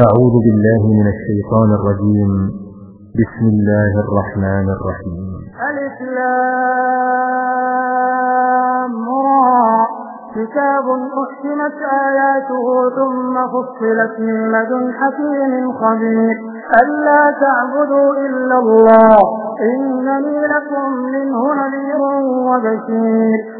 أعوذ بالله من الشيطان الرجيم. بسم الله الرحمن الرحيم. الإسلام را. كتاب أحكمت آياته ثم فصلت من لدن حكيم خبير. ألا تعبدوا إلا الله. إنني لكم منه نذير وبشير.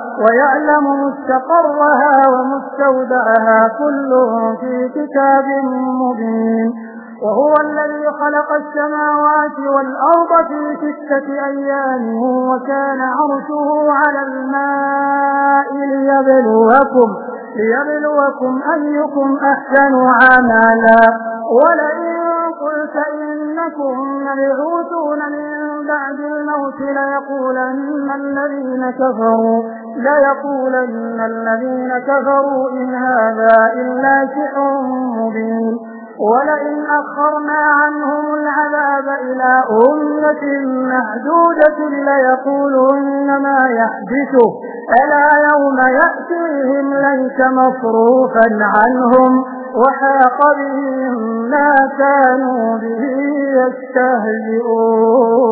ويعلم مستقرها ومستودعها كل في كتاب مبين. وهو الذي خلق السماوات والأرض في ستة أيام وكان عرشه على الماء ليبلوكم, ليبلوكم أيكم أحسن عملا. ولئن قلت إنكم مبعوثون من بعد الموت ليقولن الذين كفروا. ليقولن الذين كفروا إن هذا إلا سحر مبين. ولئن أخرنا عنهم العذاب إلى أمة محدودة ليقولن ما يحدثه. ألا يوم يأتيهم ليس مصروفا عنهم. وحاق بهم ما كانوا به يستهزئون.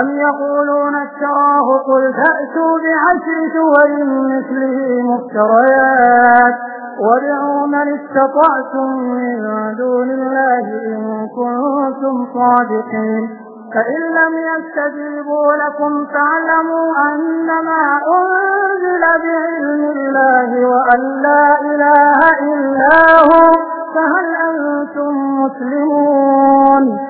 أم يقولون اشتراه قل فأتوا بعشر سور مثله مفتريات وادعوا من استطعتم من دون الله إن كنتم صادقين فإن لم يستجيبوا لكم فاعلموا أنما أنزل بعلم الله وأن لا إله إلا هو فهل أنتم مسلمون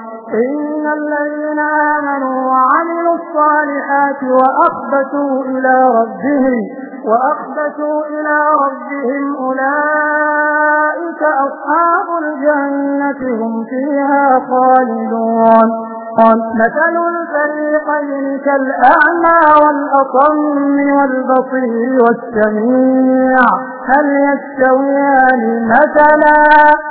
إن الذين آمنوا وعملوا الصالحات وأخبتوا إلى ربهم وأخبتوا إلى ربهم أولئك أصحاب الجنة هم فيها خالدون. مثل الفريقين كالأعمى والأطم والبصير والسميع هل يستويان مثلا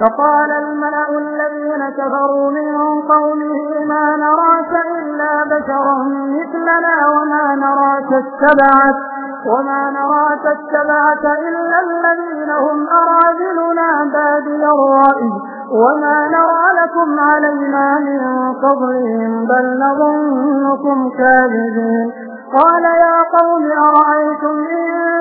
فقال الملأ الذين كفروا من قومه ما نراك إلا بشرا مثلنا وما نراك اتبعت وما نراك اتبعت إلا الذين هم أراذلنا بادي الرأي وما نرى لكم علينا من فضلهم بل نظنكم كاذبين قال يا قوم أرأيتم إن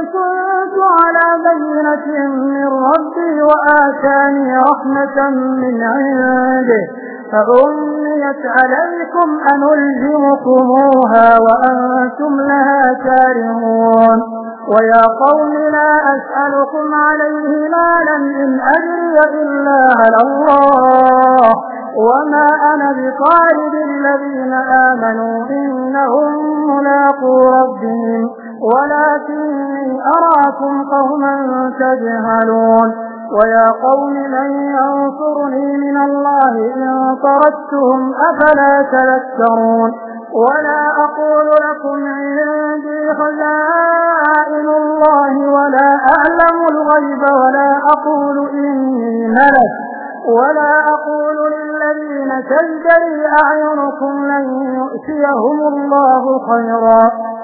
على بينة من ربي وآتاني رحمة من عنده فأميت عليكم أنلزمكموها وأنتم لها كارهون. ويا قوم لا أسألكم عليه مالا إن أجري إلا على الله. وما أنا بطارد الذين آمنوا إنهم ملاقوا ربهم. ولكني أراكم قوما تجهلون ويا قوم من ينصرني من الله إن طردتهم أفلا تذكرون ولا أقول لكم عندي خزائن الله ولا أعلم الغيب ولا أقول إني ملك ولا أقول للذين تجري أعينكم لن يؤتيهم الله خيرا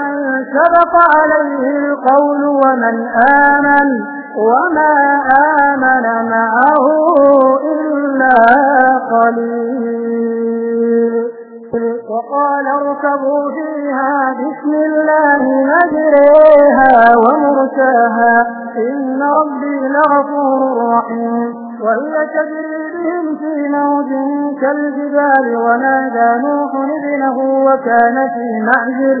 من سبق عليه القول ومن آمن وما آمن معه إلا قليل. وقال اركبوا فيها بسم الله مجريها ومرساها إن ربي لغفور رحيم. وهي تجري بهم في موج كالجبال ونادى نوح ابنه وكان في معزل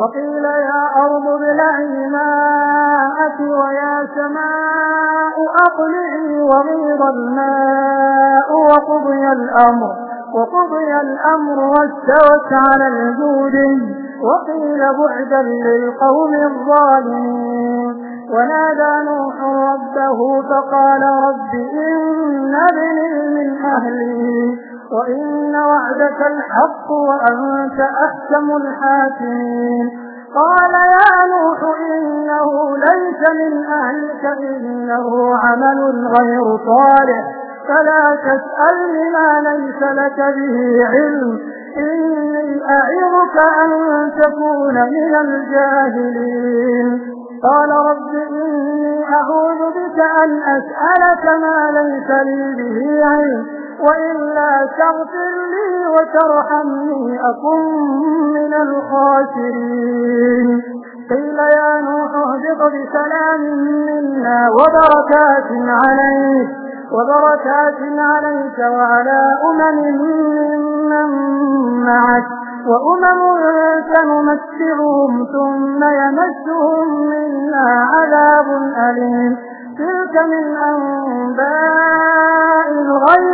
وقيل يا أرض ابلعي ماءك ويا سماء أقلعي وغيض الماء وقضي الأمر وقضي الأمر واستوت على الجود وقيل بعدا للقوم الظالمين. ونادى نوح ربه فقال رب إن ابني من أهلي. وإن وعدك الحق وأنت أحكم الحاكمين قال يا نوح إنه ليس من أهلك إنه عمل غير صالح فلا تسأل ما ليس لك به علم إني أعظك أن تكون من الجاهلين قال رب إني أعوذ بك أن أسألك ما ليس لي به علم وإلا تغفر لي وترحمني أكن من الخاسرين. قيل يا نوح اهبط بسلام منا وبركات عليك وبركات عليك وعلى أمم ممن معك وأمم سنمتعهم ثم يمسهم منا عذاب أليم. تلك من أنباء الغيب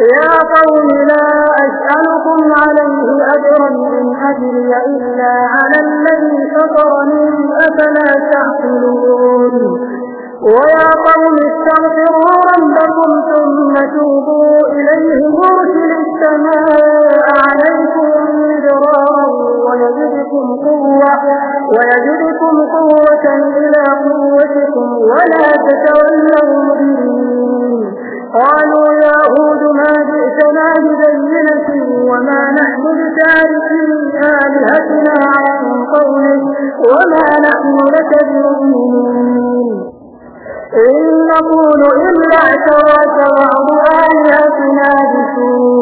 يا قوم لا أسألكم عليه أجرا إن أجري إلا على الذي فطرني أفلا تعقلون. ويا قوم استغفروا ربكم ثم توبوا إليه يرسل السماء عليكم مدرارا ويجدكم قوة ويجدكم قوة إلى قوتكم ولا تتولوا مجرمين قالوا يا هود ما جئتنا ببينة وما نحن بتاركي آلهتنا عن قولك وما نحن لك بمؤمنين. إن نقول إلا اعتراك بعض آلهتنا بسوء.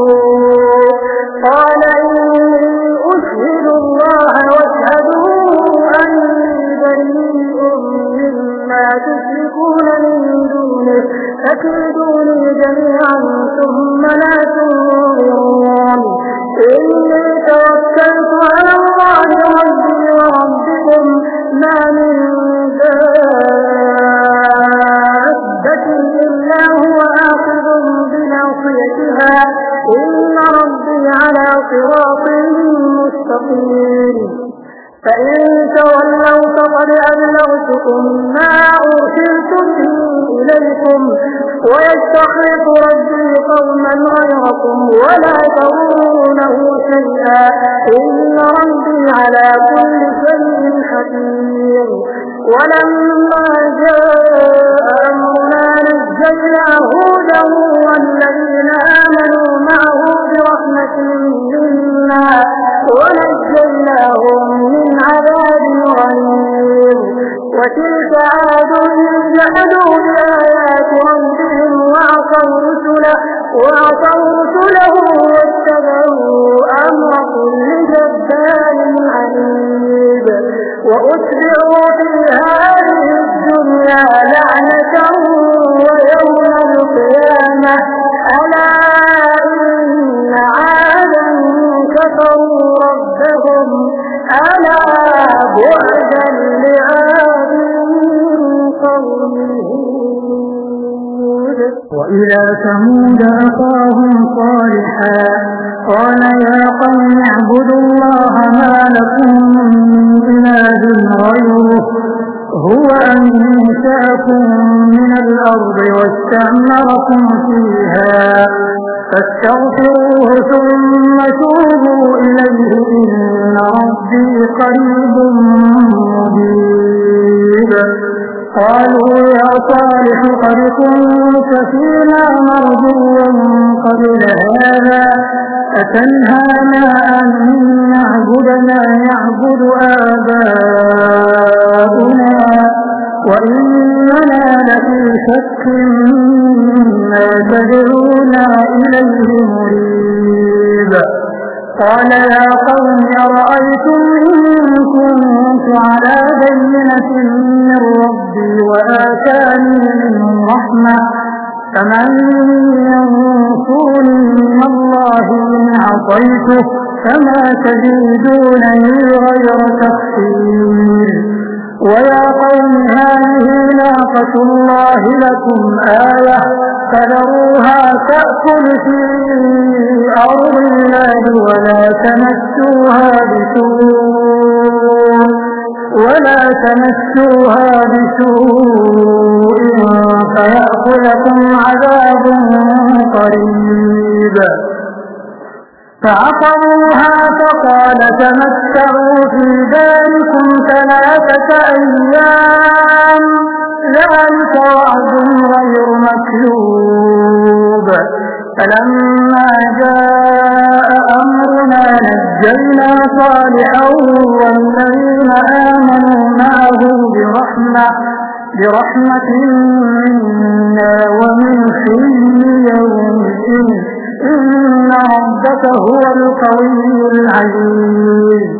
فكيدوني جميعا ثم لا تنظرون. قوما غيركم ولا ترونه شيئا. إن ربي على كل شيء حكيم ولما أتنهانا أن نعبد ما يعبد آباؤنا وإننا لفي شك مما تدعونا إليه مريب قال يا قوم أرأيتم إن كنت على بينة من ربي وآتاني منه رحمة فمن ينصرني من الله إن عصيته فما تزيدونني غير تخسير ويا قوم هذه ناقة الله لكم آية فذروها تأكل في أرض الله ولا تمسوها بسوء ولا تمسوها بسوء. فيأخذكم عذاب قريب. فعقروها فقال تمتعوا في داركم ثلاثة أيام. ذلك وعد غير مكذوب. فلما جاء أمرنا نجينا صالحا والذين آمنوا معه برحمة برحمة منا ومن خزي يومئذ. إن ربك هو القوي العزيز.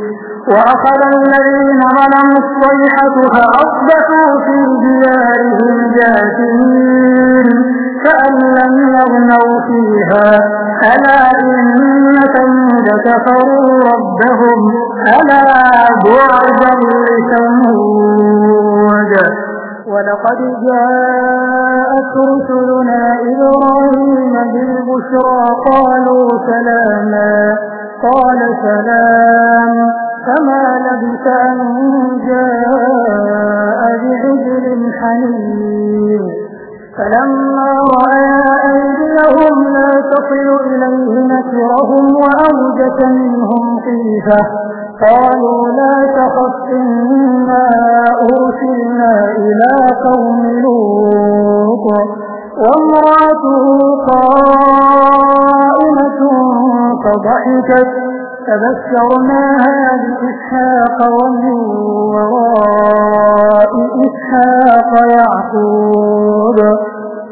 وأخذ الذين ظلموا الصيحة فأصبحوا في ديارهم جاثمين. كأن لم يغنوا فيها. ألا إن ثمود كفروا ربهم. ألا بعدا لثمود. ولقد جاءت رسلنا إبراهيم بالبشرى قالوا سلاما قال سلام فما لبث أن جاء بعجل حنين فلما رأى أيديهم لا تصل إليه نكرهم وأوجس منهم خيفة قالوا لا تخف إنا أرسلنا إلى قوم لوط وامرأته قائمة فضحكت فبشرناها بإسحاق ومن وراء إسحاق يعقوب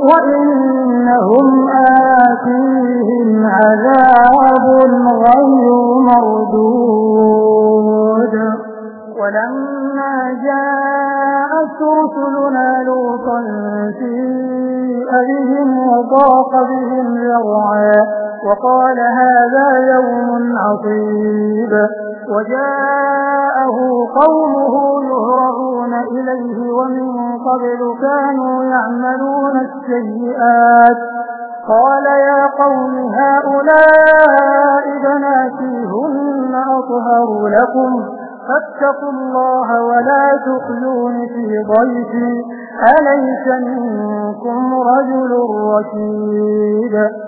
وإنهم آتيهم عذاب غير مردود ولما جاءت رسلنا لوطا سيء بهم وضاق بهم ذرعا وقال هذا يوم عصيب وجاءه قومه يهرعون إليه ومن قبل كانوا يعملون السيئات. قال يا قوم هؤلاء بناتي هن أطهر لكم فاتقوا الله ولا تخلون في ضيفي أليس منكم رجل رشيد؟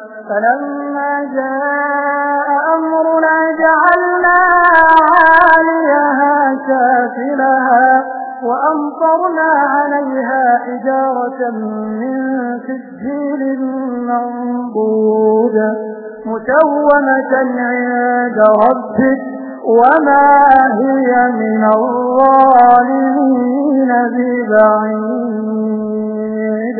فلما جاء أمرنا جعلنا عاليها سافلها وأمطرنا عليها حجارة من سجيل منضود مسومة عند ربك وما هي من الظالمين ببعيد.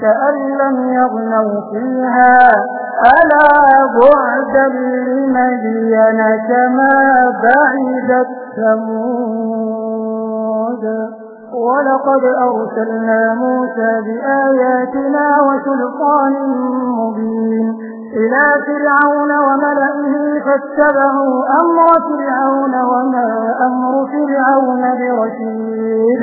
كأن لم يغنوا فيها. ألا بعدا لمدين كما بعدت ثمود ولقد أرسلنا موسى بآياتنا وسلطان مبين. إلى فرعون وملئه فاتبعوا أمر فرعون وما أمر فرعون برشيد.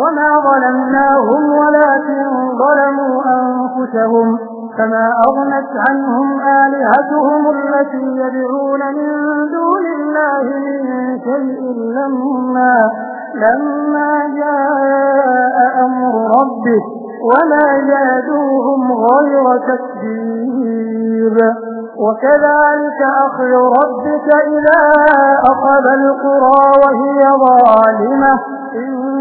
وما ظلمناهم ولكن ظلموا أنفسهم كما أغنت عنهم آلهتهم التي يدعون من دون الله من شيء لما, لما جاء أمر ربه وما زادوهم غير تكبير وكذلك أخذ ربك إذا أخذ القرى وهي ظالمة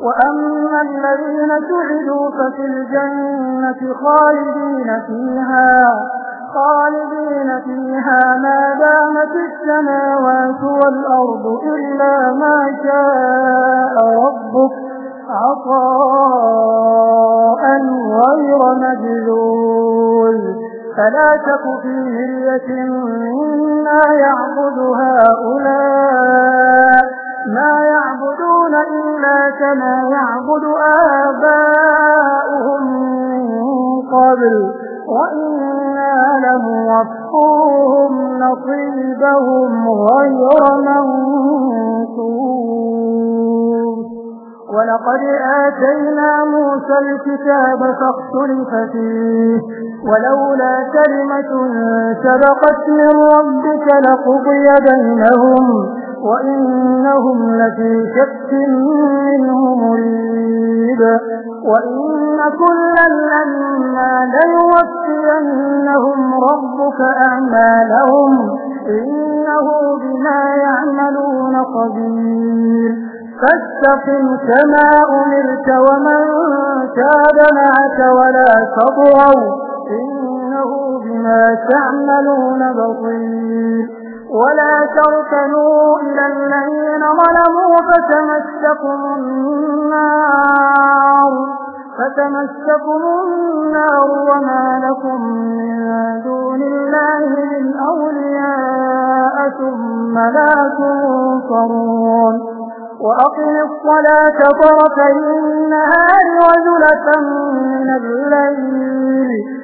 وأما الذين سعدوا ففي الجنة خالدين فيها خالدين فيها ما دامت السماوات والأرض إلا ما شاء ربك عطاء غير مجلول فلا تك في هرية مما يعبد هؤلاء. ما يعبدون إلا كما يعبد آباؤهم من قبل وإنا لموفوهم نصيبهم غير منصور. ولقد آتينا موسى الكتاب فاختلف فيه ولولا كلمة سبقت من ربك لقضي بينهم. وإنهم لفي شك منه مريب. وإن كلا لما ليوفينهم ربك أعمالهم. إنه بما يعملون خبير فاستقم كما أمرت ومن تاب معك ولا تضعوا إنه بما تعملون بصير. ولا تركنوا إلى الذين ظلموا فتمسكم النار فتمسكم النار وما لكم من دون الله من أولياء ثم لا تنصرون وأقم الصلاة طرفي النهار وزلة من الليل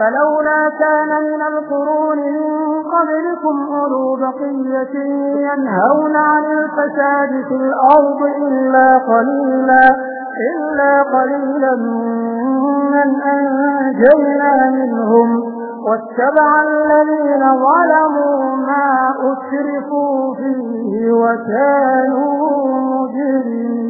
فلولا كان من القرون من قبلكم أولو بقية ينهون عن الفساد في الأرض إلا قليلا إلا قليلا من أنجينا منهم. واتبع الذين ظلموا ما أسرفوا فيه وكانوا مجرمين.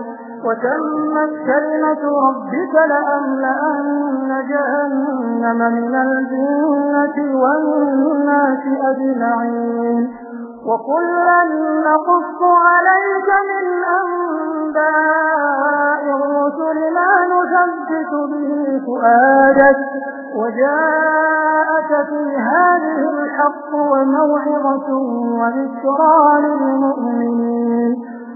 وتمت كلمة ربك لأملأن جهنم من الجنة والناس أجمعين. وكلا نقص عليك من أنباء الرسل ما نثبت به فؤادك وجاءك في هذه الحق وموعظة وذكرى للمؤمنين.